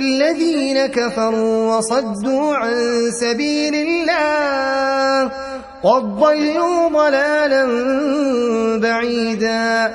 الذين كفروا وصدوا عن سبيل الله قد ضلوا ضلالا بعيدا.